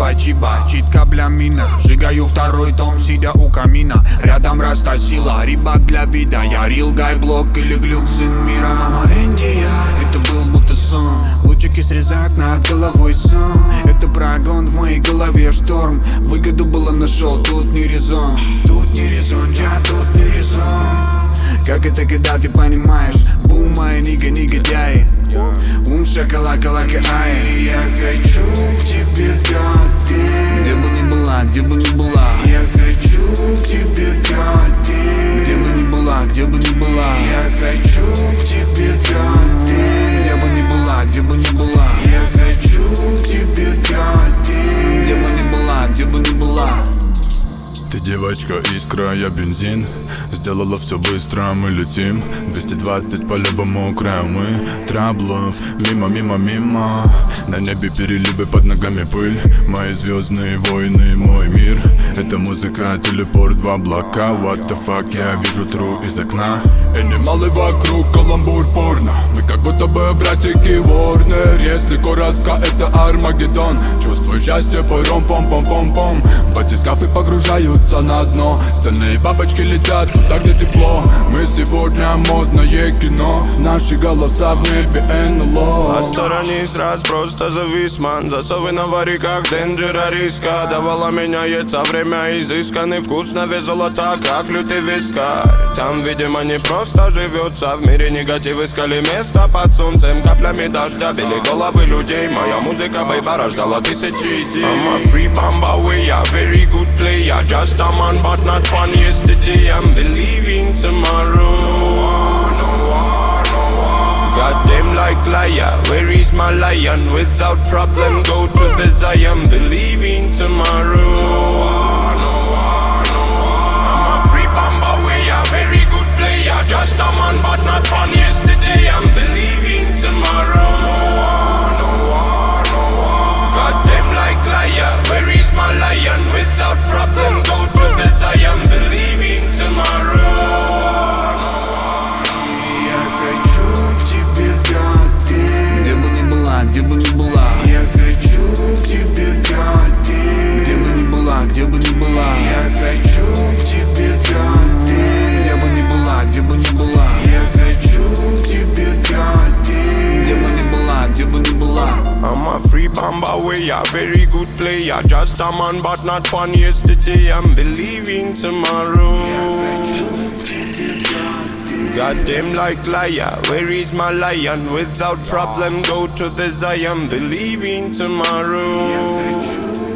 чиба чиба Читка блямина Сжигаю второй том, сидя у камина. Рядом растащила рыбак для вида. Я рил гайблок или глюк сын мира. Мама Индия Это был будто сон. Лучики срезают над головой сон. Это прогон в моей голове шторм. Выгоду было нашел, тут не резон. Тут не резон, я тут не резон. Как это когда ты понимаешь? Бум, мои нига, негодяи Ум, шоколака, лака, ай. Я хочу к тебе, ни была, где бы ни была. Я хочу к тебе, goddamn Где бы ни была, где бы ни была. Я хочу к тебе, goddamn Где бы ни была, где бы ни была. Я хочу к тебе, goddamn Где бы ни была, где бы ни была. Ты девочка искра, я бензин Сделала все быстро, мы летим. 220 по левому краю мы Траблов, мимо, мимо, мимо. На небе переливы, под ногами пыль. Мои звездные войны, мой мир. Это музыка, телепорт в облака What the fuck, я вижу тру из окна. Анималы вокруг, каламбур порно. Мы как будто бы братики Ворнер Если коротко, это Армагеддон. Чувствую счастье пором, пом-пом-пом-пом. Батискафы погружаются на дно. Стальные бабочки летят туда, где тепло. Мы сегодня модное кино Наши голоса в небе НЛО. Отсторонись раз, просто завис, ман. Засовы на вари, как денджера риска Давала меняется время, изысканный вкус На вес золота, как лютый виска. Там, видимо, не просто живется В мире негатив искали место под солнцем. Каплями дождя били головы людей. Моя музыка, бейба, рождала тысячи идей. I'm a free bamba, we are very good player Yeah just a man, but not fun yesterday I'm believing tomorrow No war, no war Goddamn like liar, where is my lion? Without problem, go to the Zion, believing tomorrow. Bamba, we are very good player. Just a man, but not fun yesterday. I'm believing tomorrow. Goddamn like liar, where is my lion? Without problem, go to the Zion, believing tomorrow.